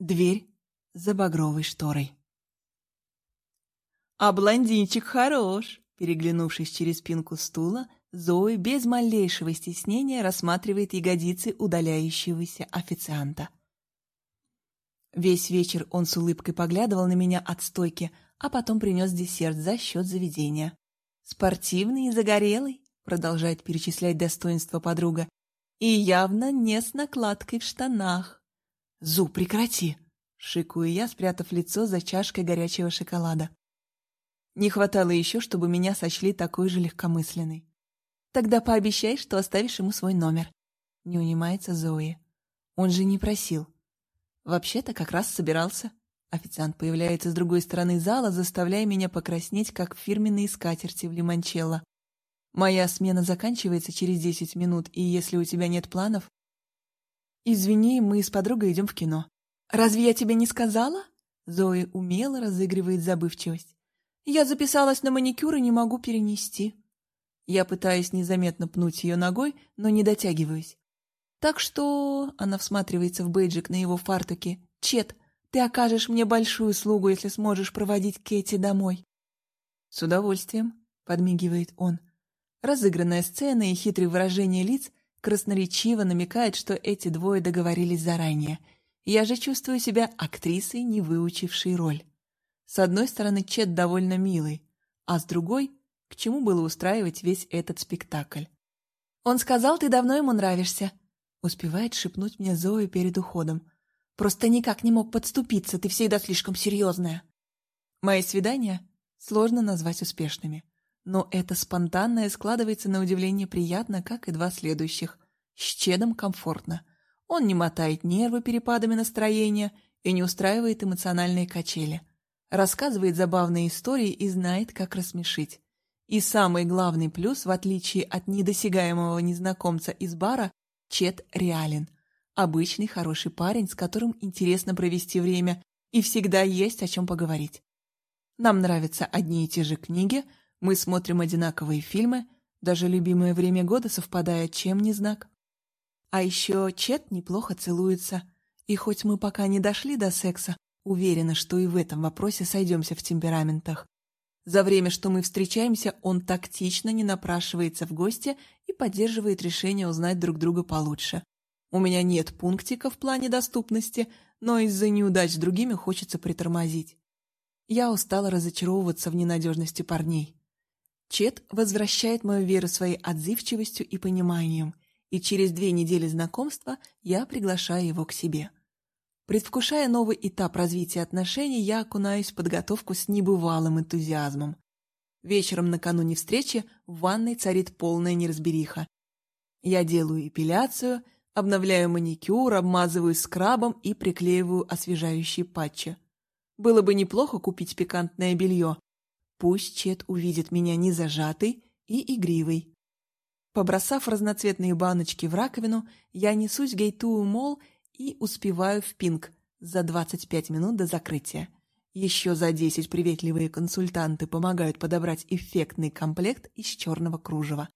Дверь за багровой шторой. «А блондинчик хорош!» Переглянувшись через спинку стула, Зои без малейшего стеснения рассматривает ягодицы удаляющегося официанта. Весь вечер он с улыбкой поглядывал на меня от стойки, а потом принес десерт за счет заведения. «Спортивный и загорелый», — продолжает перечислять достоинства подруга, «и явно не с накладкой в штанах». «Зу, прекрати!» — шикую я, спрятав лицо за чашкой горячего шоколада. Не хватало еще, чтобы меня сочли такой же легкомысленной. «Тогда пообещай, что оставишь ему свой номер», — не унимается Зои. «Он же не просил». «Вообще-то как раз собирался». Официант появляется с другой стороны зала, заставляя меня покраснеть, как фирменные скатерти в лимончелло. Моя смена заканчивается через десять минут, и если у тебя нет планов... Извини, мы с подругой идем в кино. Разве я тебе не сказала? Зои умело разыгрывает забывчивость. Я записалась на маникюр и не могу перенести. Я пытаюсь незаметно пнуть ее ногой, но не дотягиваюсь. Так что... Она всматривается в бейджик на его фартуке. Чет, ты окажешь мне большую услугу, если сможешь проводить Кэти домой. С удовольствием, подмигивает он. Разыгранная сцена и хитрые выражения лиц красноречиво намекают, что эти двое договорились заранее. Я же чувствую себя актрисой, не выучившей роль. С одной стороны, Чет довольно милый, а с другой, к чему было устраивать весь этот спектакль? «Он сказал, ты давно ему нравишься», — успевает шепнуть мне Зоя перед уходом. «Просто никак не мог подступиться, ты всегда слишком серьезная». Мои свидания сложно назвать успешными, но это спонтанное складывается на удивление приятно, как и два следующих. С Чедом комфортно. Он не мотает нервы перепадами настроения и не устраивает эмоциональные качели рассказывает забавные истории и знает, как рассмешить. И самый главный плюс, в отличие от недосягаемого незнакомца из бара, Чет реален. Обычный хороший парень, с которым интересно провести время, и всегда есть о чем поговорить. Нам нравятся одни и те же книги, мы смотрим одинаковые фильмы, даже любимое время года совпадает, чем не знак. А еще Чет неплохо целуется, и хоть мы пока не дошли до секса, Уверена, что и в этом вопросе сойдемся в темпераментах. За время, что мы встречаемся, он тактично не напрашивается в гости и поддерживает решение узнать друг друга получше. У меня нет пунктика в плане доступности, но из-за неудач с другими хочется притормозить. Я устала разочаровываться в ненадежности парней. Чет возвращает мою веру своей отзывчивостью и пониманием, и через две недели знакомства я приглашаю его к себе. Предвкушая новый этап развития отношений, я окунаюсь в подготовку с небывалым энтузиазмом. Вечером накануне встречи в ванной царит полная неразбериха. Я делаю эпиляцию, обновляю маникюр, обмазываю скрабом и приклеиваю освежающие патчи. Было бы неплохо купить пикантное белье. Пусть Чет увидит меня не зажатой и игривой. Побросав разноцветные баночки в раковину, я несусь в Гейтуу Мол и успеваю в пинг за 25 минут до закрытия. Еще за 10 приветливые консультанты помогают подобрать эффектный комплект из черного кружева.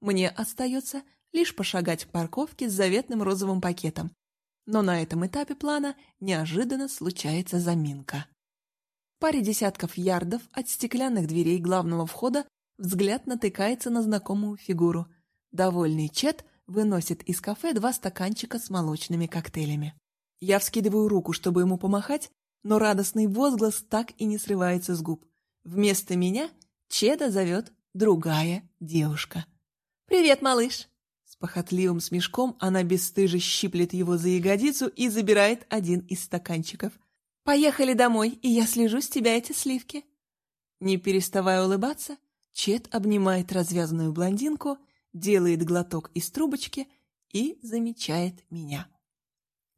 Мне остается лишь пошагать к парковке с заветным розовым пакетом. Но на этом этапе плана неожиданно случается заминка. Паре десятков ярдов от стеклянных дверей главного входа взгляд натыкается на знакомую фигуру. Довольный Чет выносит из кафе два стаканчика с молочными коктейлями. Я вскидываю руку, чтобы ему помахать, но радостный возглас так и не срывается с губ. Вместо меня Чеда зовет другая девушка. «Привет, малыш!» С похотливым смешком она бесстыже щиплет его за ягодицу и забирает один из стаканчиков. «Поехали домой, и я слежу с тебя эти сливки!» Не переставая улыбаться, Чет обнимает развязанную блондинку – делает глоток из трубочки и замечает меня.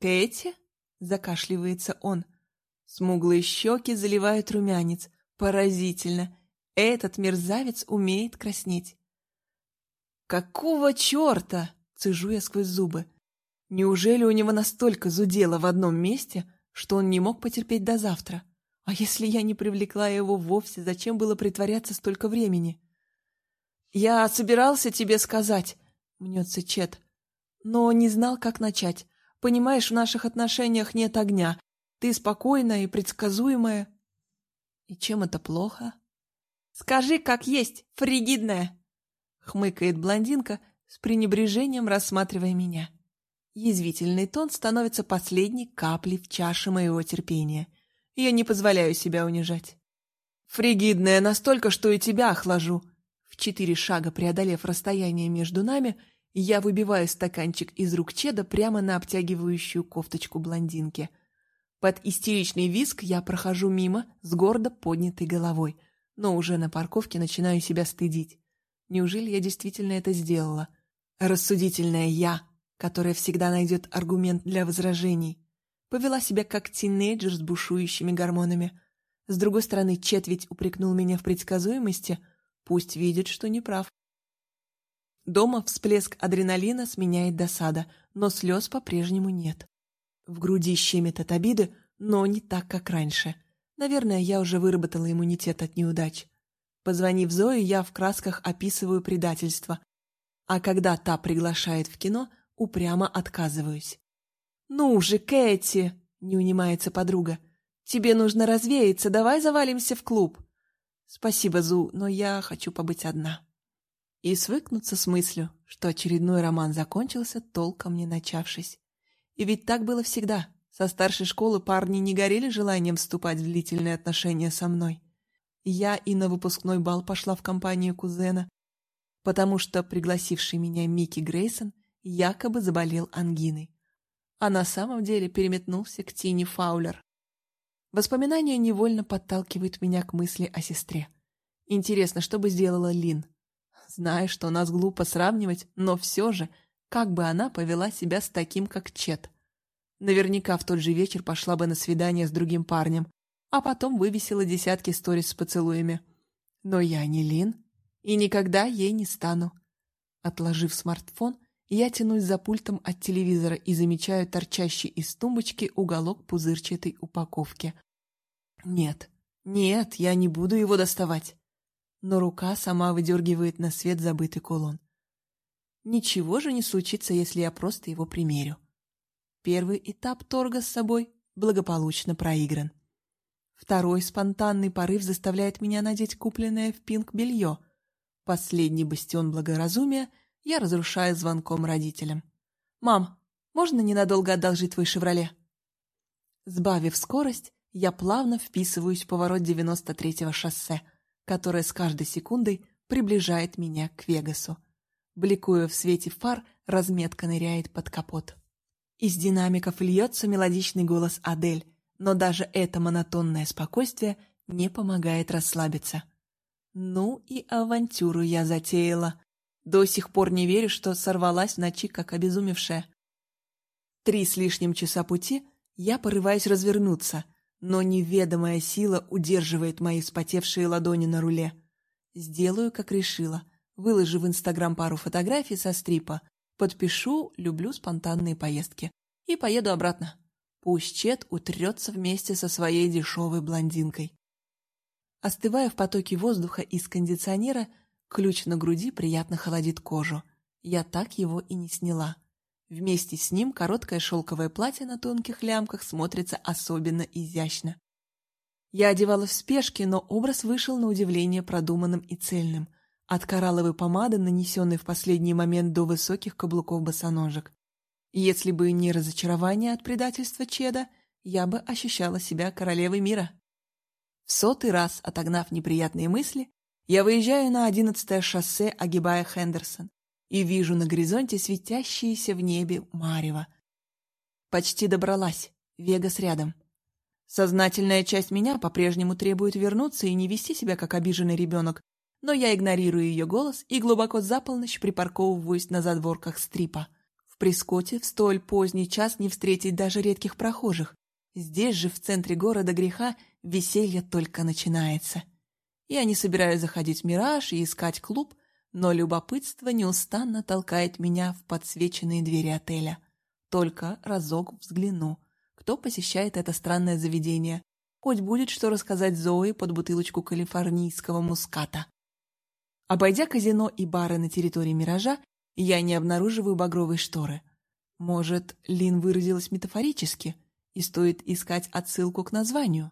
«Кэти?» — закашливается он. Смуглые щеки заливают румянец. Поразительно! Этот мерзавец умеет краснеть. «Какого черта?» — цежу я сквозь зубы. Неужели у него настолько зудело в одном месте, что он не мог потерпеть до завтра? А если я не привлекла его вовсе, зачем было притворяться столько времени? «Я собирался тебе сказать», — мнется Чет, — «но не знал, как начать. Понимаешь, в наших отношениях нет огня. Ты спокойная и предсказуемая. И чем это плохо? Скажи, как есть, фригидная! Хмыкает блондинка с пренебрежением, рассматривая меня. Язвительный тон становится последней каплей в чаше моего терпения. Я не позволяю себя унижать. Фригидная настолько, что и тебя охлажу. В четыре шага преодолев расстояние между нами, я выбиваю стаканчик из рук Чеда прямо на обтягивающую кофточку блондинки. Под истеричный виск я прохожу мимо с гордо поднятой головой, но уже на парковке начинаю себя стыдить. Неужели я действительно это сделала? Рассудительная я которая всегда найдет аргумент для возражений. Повела себя как тинейджер с бушующими гормонами. С другой стороны, Чет упрекнул меня в предсказуемости, пусть видит, что не прав. Дома всплеск адреналина сменяет досада, но слез по-прежнему нет. В груди щемит от обиды, но не так, как раньше. Наверное, я уже выработала иммунитет от неудач. Позвонив Зое, я в красках описываю предательство. А когда та приглашает в кино, упрямо отказываюсь. «Ну же, Кэти!» — не унимается подруга. «Тебе нужно развеяться, давай завалимся в клуб». «Спасибо, Зу, но я хочу побыть одна». И свыкнуться с мыслью, что очередной роман закончился, толком не начавшись. И ведь так было всегда. Со старшей школы парни не горели желанием вступать в длительные отношения со мной. Я и на выпускной бал пошла в компанию кузена, потому что пригласивший меня Микки Грейсон якобы заболел ангиной. А на самом деле переметнулся к Тине Фаулер. Воспоминания невольно подталкивают меня к мысли о сестре. Интересно, что бы сделала Лин? Знаю, что нас глупо сравнивать, но все же, как бы она повела себя с таким, как Чет? Наверняка в тот же вечер пошла бы на свидание с другим парнем, а потом вывесила десятки сториз с поцелуями. Но я не Лин и никогда ей не стану. Отложив смартфон, я тянусь за пультом от телевизора и замечаю торчащий из тумбочки уголок пузырчатой упаковки. Нет, нет, я не буду его доставать. Но рука сама выдергивает на свет забытый кулон. Ничего же не случится, если я просто его примерю. Первый этап торга с собой благополучно проигран. Второй спонтанный порыв заставляет меня надеть купленное в пинг белье. Последний бастион благоразумия — я разрушаю звонком родителям. «Мам, можно ненадолго одолжить твой «Шевроле»?» Сбавив скорость, я плавно вписываюсь в поворот 93-го шоссе, которое с каждой секундой приближает меня к Вегасу. Бликуя в свете фар, разметка ныряет под капот. Из динамиков льется мелодичный голос Адель, но даже это монотонное спокойствие не помогает расслабиться. Ну и авантюру я затеяла. До сих пор не верю, что сорвалась в ночи, как обезумевшая. Три с лишним часа пути я порываюсь развернуться, но неведомая сила удерживает мои вспотевшие ладони на руле. Сделаю, как решила. Выложу в Инстаграм пару фотографий со стрипа, подпишу «Люблю спонтанные поездки» и поеду обратно. Пусть Чет утрется вместе со своей дешевой блондинкой. Остывая в потоке воздуха из кондиционера, Ключ на груди приятно холодит кожу. Я так его и не сняла. Вместе с ним короткое шелковое платье на тонких лямках смотрится особенно изящно. Я одевалась в спешке, но образ вышел на удивление продуманным и цельным. От коралловой помады, нанесенной в последний момент до высоких каблуков босоножек. Если бы не разочарование от предательства Чеда, я бы ощущала себя королевой мира. В сотый раз, отогнав неприятные мысли, я выезжаю на одиннадцатое шоссе, огибая Хендерсон, и вижу на горизонте светящиеся в небе марево. Почти добралась. Вегас рядом. Сознательная часть меня по-прежнему требует вернуться и не вести себя как обиженный ребенок, но я игнорирую ее голос и глубоко за полночь припарковываюсь на задворках стрипа. В Прескоте в столь поздний час не встретить даже редких прохожих. Здесь же, в центре города греха, веселье только начинается. Я не собираюсь заходить в «Мираж» и искать клуб, но любопытство неустанно толкает меня в подсвеченные двери отеля. Только разок взгляну, кто посещает это странное заведение. Хоть будет что рассказать Зои под бутылочку калифорнийского муската. Обойдя казино и бары на территории «Миража», я не обнаруживаю багровые шторы. Может, Лин выразилась метафорически, и стоит искать отсылку к названию.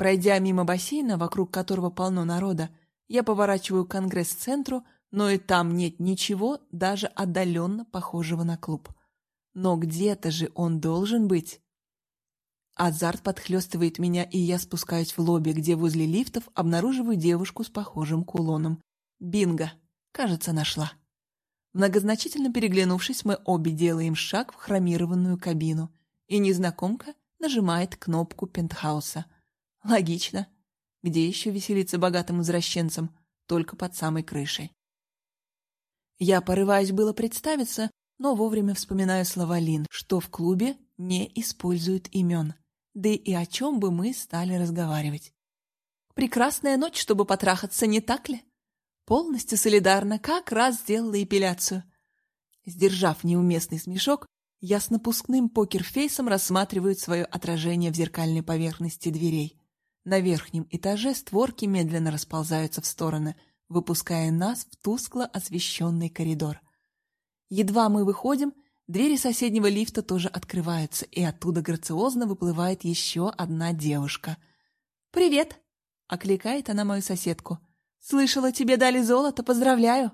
Пройдя мимо бассейна, вокруг которого полно народа, я поворачиваю к конгресс-центру, но и там нет ничего, даже отдаленно похожего на клуб. Но где-то же он должен быть. Азарт подхлестывает меня, и я спускаюсь в лобби, где возле лифтов обнаруживаю девушку с похожим кулоном. Бинго! Кажется, нашла. Многозначительно переглянувшись, мы обе делаем шаг в хромированную кабину, и незнакомка нажимает кнопку пентхауса. Логично. Где еще веселиться богатым извращенцам? Только под самой крышей. Я порываюсь было представиться, но вовремя вспоминаю слова Лин, что в клубе не используют имен. Да и о чем бы мы стали разговаривать. Прекрасная ночь, чтобы потрахаться, не так ли? Полностью солидарна, как раз сделала эпиляцию. Сдержав неуместный смешок, я с напускным покерфейсом рассматриваю свое отражение в зеркальной поверхности дверей. На верхнем этаже створки медленно расползаются в стороны, выпуская нас в тускло освещенный коридор. Едва мы выходим, двери соседнего лифта тоже открываются, и оттуда грациозно выплывает еще одна девушка. «Привет!» — окликает она мою соседку. «Слышала, тебе дали золото, поздравляю!»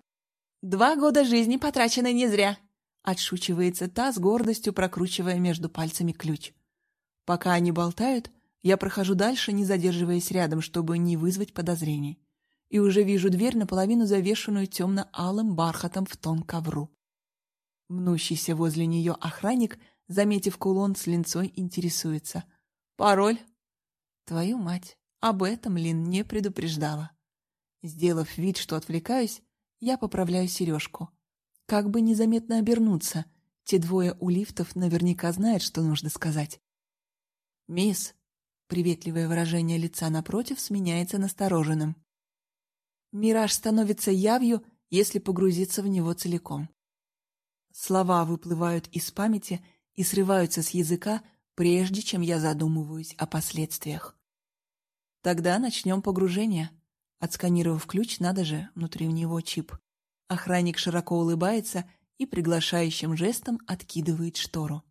«Два года жизни потрачены не зря!» — отшучивается та с гордостью, прокручивая между пальцами ключ. Пока они болтают, я прохожу дальше, не задерживаясь рядом, чтобы не вызвать подозрений. И уже вижу дверь, наполовину завешенную темно-алым бархатом в тон ковру. Мнущийся возле нее охранник, заметив кулон с линцой, интересуется. «Пароль?» «Твою мать, об этом Лин не предупреждала». Сделав вид, что отвлекаюсь, я поправляю сережку. Как бы незаметно обернуться, те двое у лифтов наверняка знают, что нужно сказать. «Мисс», приветливое выражение лица напротив сменяется настороженным. Мираж становится явью, если погрузиться в него целиком. Слова выплывают из памяти и срываются с языка, прежде чем я задумываюсь о последствиях. Тогда начнем погружение. Отсканировав ключ, надо же, внутри него чип. Охранник широко улыбается и приглашающим жестом откидывает штору.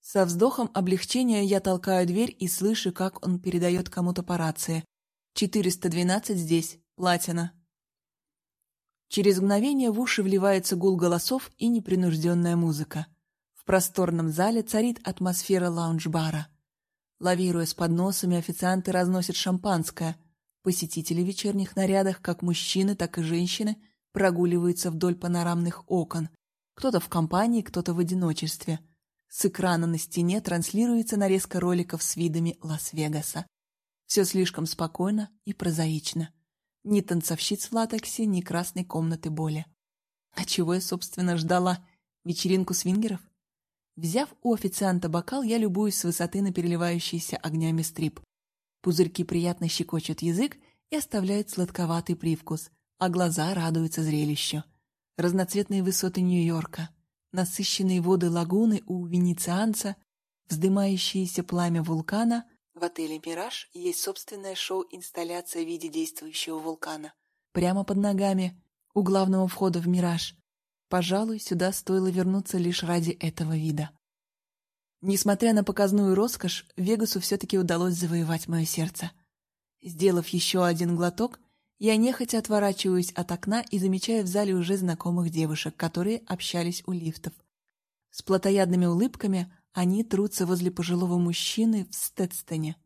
Со вздохом облегчения я толкаю дверь и слышу, как он передает кому-то по рации. «412 здесь. Платина». Через мгновение в уши вливается гул голосов и непринужденная музыка. В просторном зале царит атмосфера лаунж-бара. Лавируя с подносами, официанты разносят шампанское. Посетители в вечерних нарядах, как мужчины, так и женщины, прогуливаются вдоль панорамных окон. Кто-то в компании, кто-то в одиночестве. С экрана на стене транслируется нарезка роликов с видами Лас-Вегаса. Все слишком спокойно и прозаично. Ни танцовщиц в латексе, ни красной комнаты боли. А чего я, собственно, ждала? Вечеринку свингеров? Взяв у официанта бокал, я любуюсь с высоты на переливающийся огнями стрип. Пузырьки приятно щекочут язык и оставляют сладковатый привкус, а глаза радуются зрелищу. Разноцветные высоты Нью-Йорка, насыщенные воды лагуны у венецианца, вздымающееся пламя вулкана, в отеле «Мираж» есть собственная шоу-инсталляция в виде действующего вулкана. Прямо под ногами, у главного входа в «Мираж». Пожалуй, сюда стоило вернуться лишь ради этого вида. Несмотря на показную роскошь, Вегасу все-таки удалось завоевать мое сердце. Сделав еще один глоток, я нехотя отворачиваюсь от окна и замечаю в зале уже знакомых девушек, которые общались у лифтов. С плотоядными улыбками они трутся возле пожилого мужчины в Стедстоне.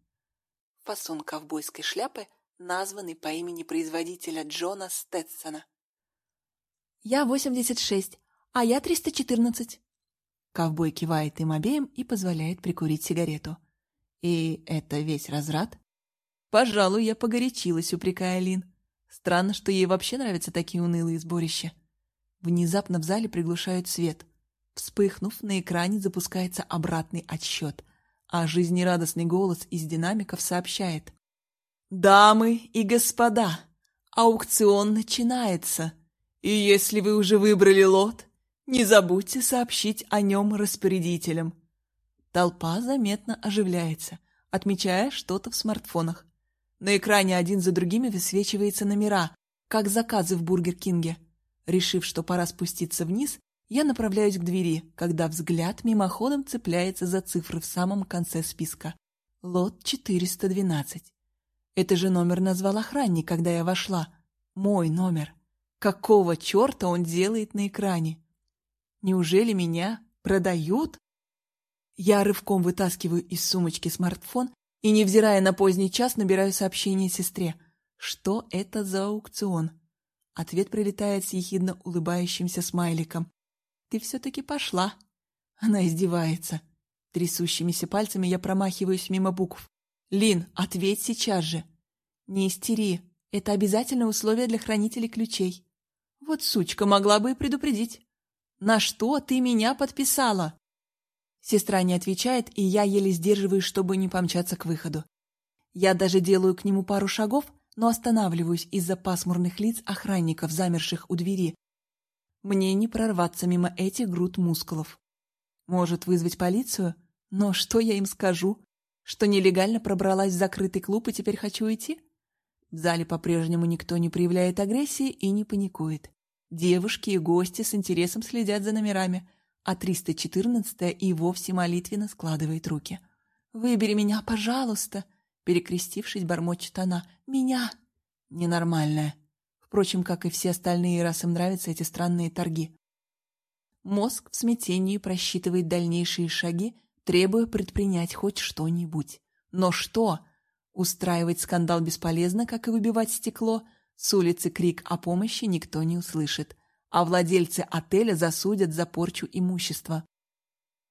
Фасон ковбойской шляпы, названный по имени производителя Джона Стедсона. «Я 86, а я 314». Ковбой кивает им обеим и позволяет прикурить сигарету. «И это весь разрад?» «Пожалуй, я погорячилась, упрекая Лин. Странно, что ей вообще нравятся такие унылые сборища». Внезапно в зале приглушают свет – Вспыхнув, на экране запускается обратный отсчет, а жизнерадостный голос из динамиков сообщает. «Дамы и господа, аукцион начинается, и если вы уже выбрали лот, не забудьте сообщить о нем распорядителям». Толпа заметно оживляется, отмечая что-то в смартфонах. На экране один за другими высвечиваются номера, как заказы в Бургер Кинге. Решив, что пора спуститься вниз, Я направляюсь к двери, когда взгляд мимоходом цепляется за цифры в самом конце списка. Лот 412. Это же номер назвал охранник, когда я вошла. Мой номер. Какого черта он делает на экране? Неужели меня продают? Я рывком вытаскиваю из сумочки смартфон и, невзирая на поздний час, набираю сообщение сестре. Что это за аукцион? Ответ прилетает с ехидно улыбающимся смайликом. «Ты все-таки пошла!» Она издевается. Трясущимися пальцами я промахиваюсь мимо букв. «Лин, ответь сейчас же!» «Не истери. Это обязательное условие для хранителей ключей». «Вот сучка могла бы и предупредить». «На что ты меня подписала?» Сестра не отвечает, и я еле сдерживаюсь, чтобы не помчаться к выходу. Я даже делаю к нему пару шагов, но останавливаюсь из-за пасмурных лиц охранников, замерших у двери. Мне не прорваться мимо этих груд мускулов. Может, вызвать полицию? Но что я им скажу? Что нелегально пробралась в закрытый клуб и теперь хочу уйти? В зале по-прежнему никто не проявляет агрессии и не паникует. Девушки и гости с интересом следят за номерами – а 314-я и вовсе молитвенно складывает руки. «Выбери меня, пожалуйста!» Перекрестившись, бормочет она. «Меня!» Ненормальная. Впрочем, как и все остальные, раз им нравятся эти странные торги. Мозг в смятении просчитывает дальнейшие шаги, требуя предпринять хоть что-нибудь. Но что? Устраивать скандал бесполезно, как и выбивать стекло. С улицы крик о помощи никто не услышит а владельцы отеля засудят за порчу имущества.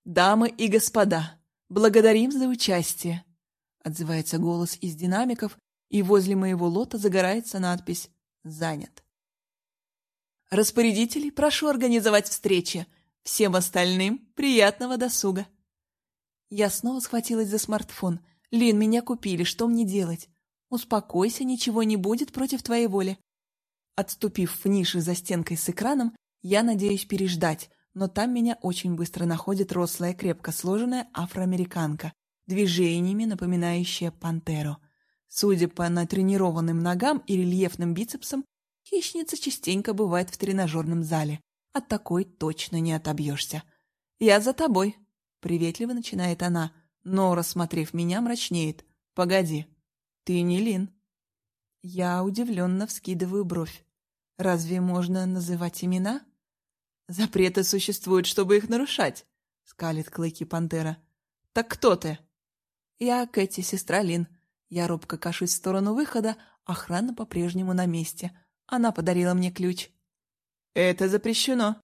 «Дамы и господа, благодарим за участие!» Отзывается голос из динамиков, и возле моего лота загорается надпись «Занят». Распорядителей прошу организовать встречи. Всем остальным приятного досуга. Я снова схватилась за смартфон. Лин, меня купили, что мне делать? Успокойся, ничего не будет против твоей воли. Отступив в нише за стенкой с экраном, я надеюсь переждать, но там меня очень быстро находит рослая, крепко сложенная афроамериканка, движениями напоминающая пантеру. Судя по натренированным ногам и рельефным бицепсам, хищница частенько бывает в тренажерном зале. От такой точно не отобьешься. «Я за тобой», — приветливо начинает она, но, рассмотрев меня, мрачнеет. «Погоди, ты не Лин». Я удивленно вскидываю бровь. Разве можно называть имена? Запреты существуют, чтобы их нарушать, скалит клыки пантера. Так кто ты? Я Кэти, сестра Лин. Я робко кашусь в сторону выхода, охрана по-прежнему на месте. Она подарила мне ключ. Это запрещено.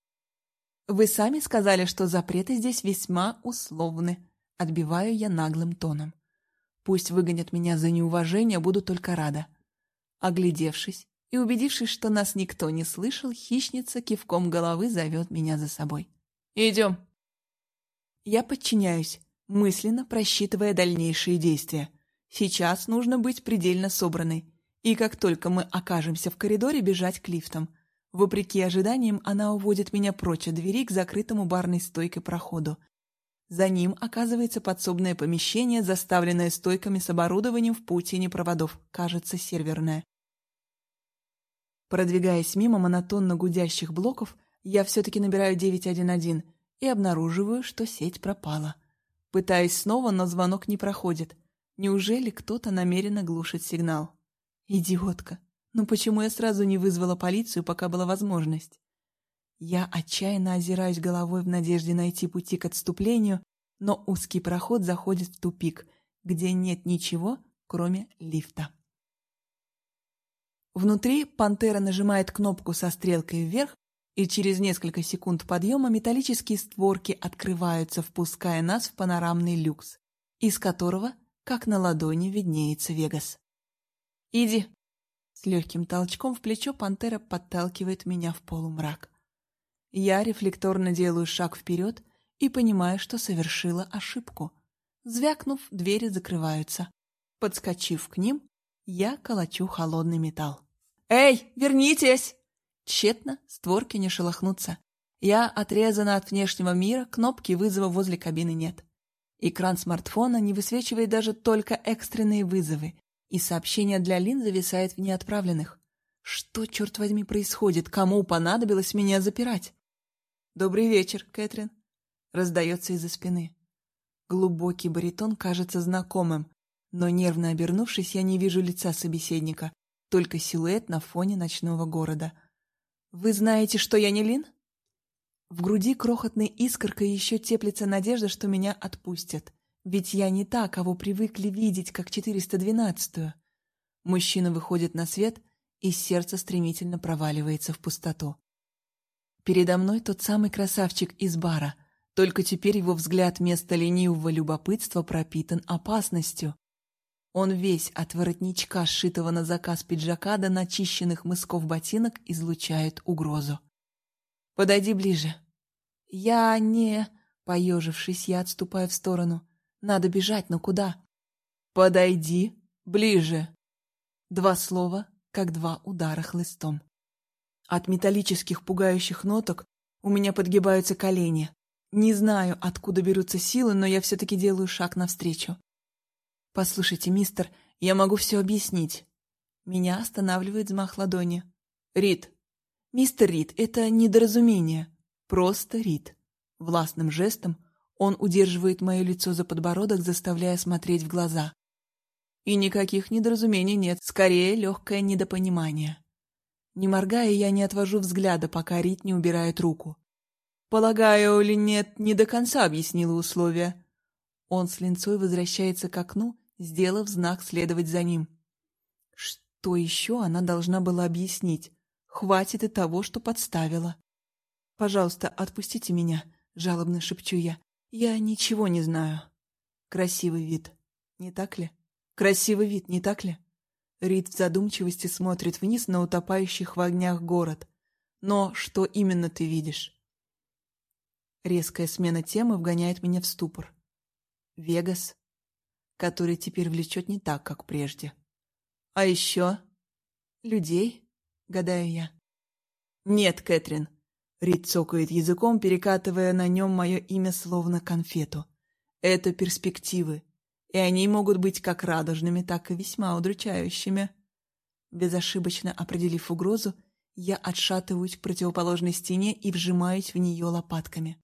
Вы сами сказали, что запреты здесь весьма условны. Отбиваю я наглым тоном. Пусть выгонят меня за неуважение, буду только рада. Оглядевшись и убедившись, что нас никто не слышал, хищница кивком головы зовет меня за собой. «Идем!» Я подчиняюсь, мысленно просчитывая дальнейшие действия. Сейчас нужно быть предельно собранной, и как только мы окажемся в коридоре, бежать к лифтам. Вопреки ожиданиям, она уводит меня прочь от двери к закрытому барной стойкой проходу. За ним оказывается подсобное помещение, заставленное стойками с оборудованием в паутине проводов, кажется, серверное. Продвигаясь мимо монотонно гудящих блоков, я все-таки набираю 911 и обнаруживаю, что сеть пропала. Пытаюсь снова, но звонок не проходит. Неужели кто-то намеренно глушит сигнал? Идиотка! Ну почему я сразу не вызвала полицию, пока была возможность? Я отчаянно озираюсь головой в надежде найти пути к отступлению, но узкий проход заходит в тупик, где нет ничего, кроме лифта. Внутри пантера нажимает кнопку со стрелкой вверх, и через несколько секунд подъема металлические створки открываются, впуская нас в панорамный люкс, из которого, как на ладони, виднеется Вегас. «Иди!» С легким толчком в плечо пантера подталкивает меня в полумрак. Я рефлекторно делаю шаг вперед и понимаю, что совершила ошибку. Звякнув, двери закрываются. Подскочив к ним, я колочу холодный металл. «Эй, вернитесь!» Тщетно, створки не шелохнутся. Я отрезана от внешнего мира, кнопки вызова возле кабины нет. Экран смартфона не высвечивает даже только экстренные вызовы, и сообщение для Лин зависает в неотправленных. Что, черт возьми, происходит? Кому понадобилось меня запирать? «Добрый вечер, Кэтрин», — раздается из-за спины. Глубокий баритон кажется знакомым, но нервно обернувшись, я не вижу лица собеседника, только силуэт на фоне ночного города. «Вы знаете, что я не Лин?» В груди крохотной искоркой еще теплится надежда, что меня отпустят. Ведь я не та, кого привыкли видеть, как 412-ю. Мужчина выходит на свет, и сердце стремительно проваливается в пустоту. Передо мной тот самый красавчик из бара, только теперь его взгляд вместо ленивого любопытства пропитан опасностью. Он весь от воротничка, сшитого на заказ пиджака до начищенных мысков ботинок, излучает угрозу. «Подойди ближе». «Я не...» Поежившись, я отступаю в сторону. «Надо бежать, но куда?» «Подойди ближе». Два слова, как два удара хлыстом. От металлических пугающих ноток у меня подгибаются колени. Не знаю, откуда берутся силы, но я все-таки делаю шаг навстречу. «Послушайте, мистер, я могу все объяснить». Меня останавливает взмах ладони. «Рид». «Мистер Рид, это недоразумение. Просто Рид». Властным жестом он удерживает мое лицо за подбородок, заставляя смотреть в глаза. И никаких недоразумений нет, скорее легкое недопонимание. Не моргая, я не отвожу взгляда, пока Рит не убирает руку. «Полагаю, ли нет, не до конца объяснила условия». Он с линцой возвращается к окну, сделав знак следовать за ним. Что еще она должна была объяснить? Хватит и того, что подставила. «Пожалуйста, отпустите меня», — жалобно шепчу я. «Я ничего не знаю». Красивый вид, не так ли? Красивый вид, не так ли? Рид в задумчивости смотрит вниз на утопающих в огнях город. Но что именно ты видишь? Резкая смена темы вгоняет меня в ступор. Вегас, который теперь влечет не так, как прежде. А еще... Людей, гадаю я. Нет, Кэтрин. Рид цокает языком, перекатывая на нем мое имя словно конфету. Это перспективы и они могут быть как радужными, так и весьма удручающими. Безошибочно определив угрозу, я отшатываюсь к противоположной стене и вжимаюсь в нее лопатками.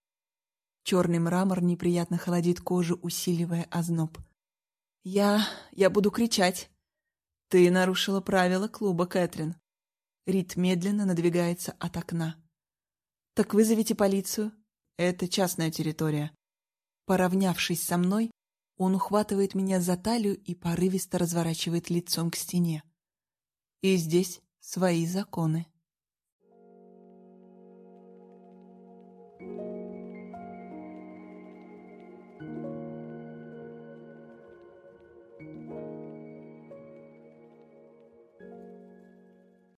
Черный мрамор неприятно холодит кожу, усиливая озноб. «Я... я буду кричать!» «Ты нарушила правила клуба, Кэтрин!» Рит медленно надвигается от окна. «Так вызовите полицию. Это частная территория». Поравнявшись со мной, он ухватывает меня за талию и порывисто разворачивает лицом к стене. И здесь свои законы.